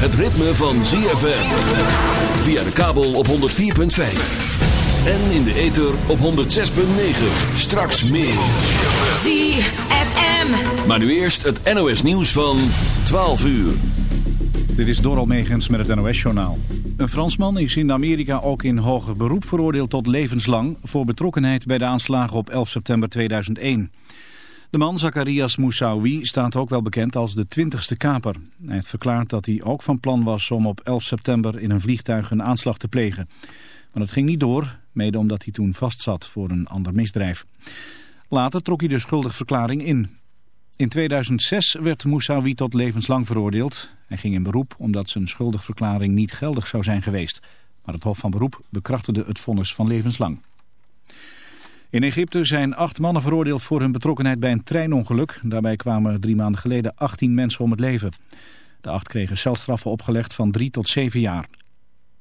het ritme van ZFM. Via de kabel op 104.5. En in de ether op 106.9. Straks meer. ZFM. Maar nu eerst het NOS nieuws van 12 uur. Dit is Doral Megens met het NOS-journaal. Een Fransman is in Amerika ook in hoger beroep veroordeeld tot levenslang... voor betrokkenheid bij de aanslagen op 11 september 2001. De man, Zacharias Moussaoui, staat ook wel bekend als de twintigste kaper. Hij heeft verklaard dat hij ook van plan was om op 11 september in een vliegtuig een aanslag te plegen. Maar dat ging niet door, mede omdat hij toen vastzat voor een ander misdrijf. Later trok hij de schuldigverklaring in. In 2006 werd Moussaoui tot levenslang veroordeeld. Hij ging in beroep omdat zijn schuldigverklaring niet geldig zou zijn geweest. Maar het Hof van Beroep bekrachtigde het vonnis van levenslang. In Egypte zijn acht mannen veroordeeld voor hun betrokkenheid bij een treinongeluk. Daarbij kwamen drie maanden geleden 18 mensen om het leven. De acht kregen celstraffen opgelegd van drie tot zeven jaar.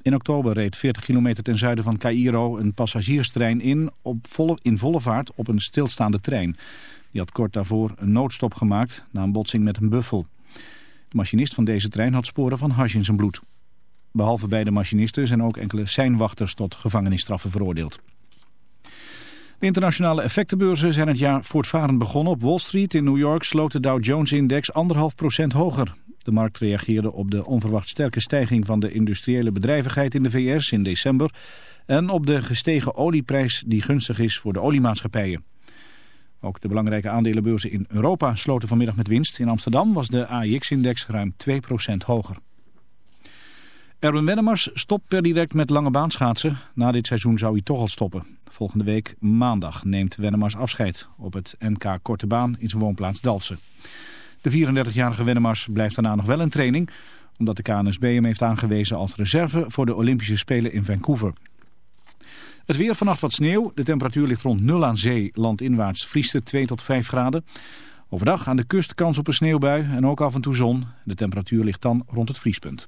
In oktober reed 40 kilometer ten zuiden van Cairo een passagierstrein in, op volle, in volle vaart op een stilstaande trein. Die had kort daarvoor een noodstop gemaakt na een botsing met een buffel. De machinist van deze trein had sporen van hash in zijn bloed. Behalve beide machinisten zijn ook enkele seinwachters tot gevangenisstraffen veroordeeld. De internationale effectenbeurzen zijn het jaar voortvarend begonnen. Op Wall Street in New York sloot de Dow Jones-index 1,5% hoger. De markt reageerde op de onverwacht sterke stijging van de industriële bedrijvigheid in de VS in december... en op de gestegen olieprijs die gunstig is voor de oliemaatschappijen. Ook de belangrijke aandelenbeurzen in Europa sloten vanmiddag met winst. In Amsterdam was de AIX-index ruim 2% hoger. Erwin Wennemars stopt per direct met lange baanschaatsen. Na dit seizoen zou hij toch al stoppen. Volgende week maandag neemt Wennemars afscheid op het NK Korte Baan in zijn woonplaats Dalfsen. De 34-jarige Wennemars blijft daarna nog wel in training... omdat de KNSB hem heeft aangewezen als reserve voor de Olympische Spelen in Vancouver. Het weer vannacht wat sneeuw. De temperatuur ligt rond 0 aan zee. Landinwaarts vriest het 2 tot 5 graden. Overdag aan de kust kans op een sneeuwbui en ook af en toe zon. De temperatuur ligt dan rond het vriespunt.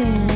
soon.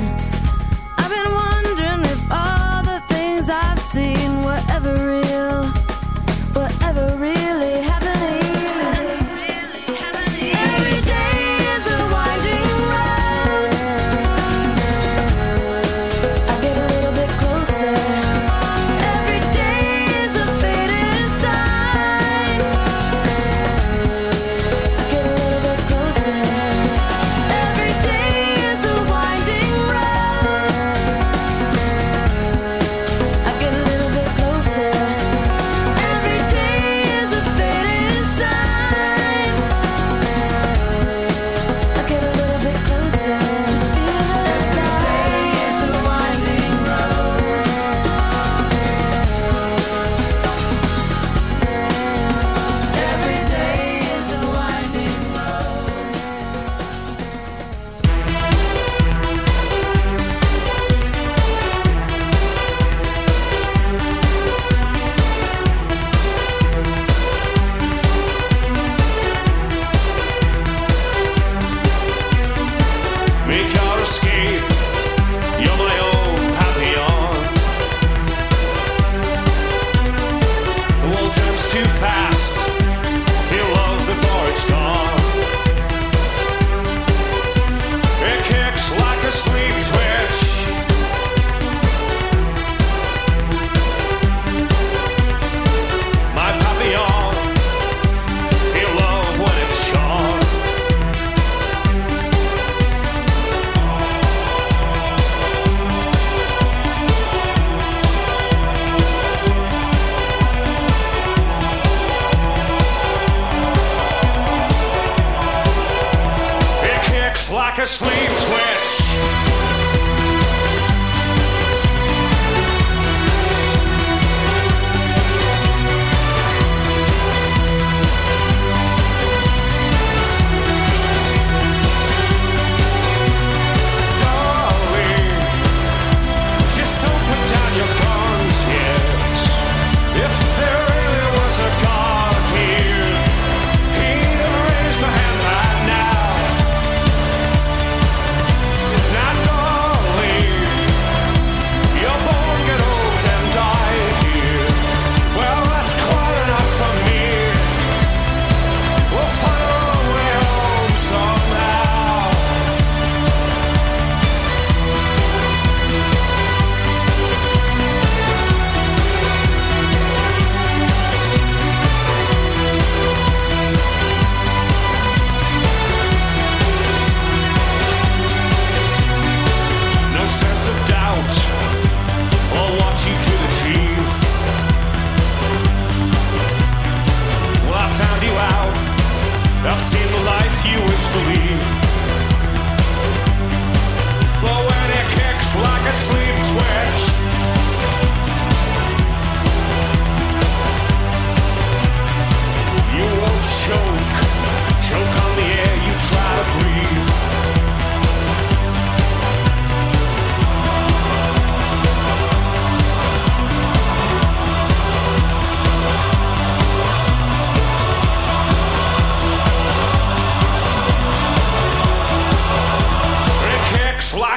Now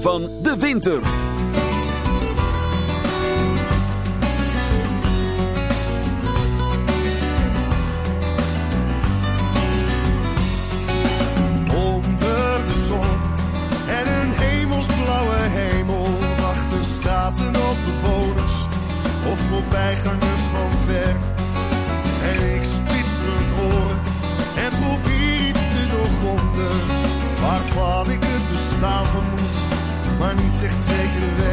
Van de winter. Echt zeker weet.